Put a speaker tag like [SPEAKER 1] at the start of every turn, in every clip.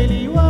[SPEAKER 1] Eli wa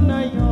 [SPEAKER 1] na yo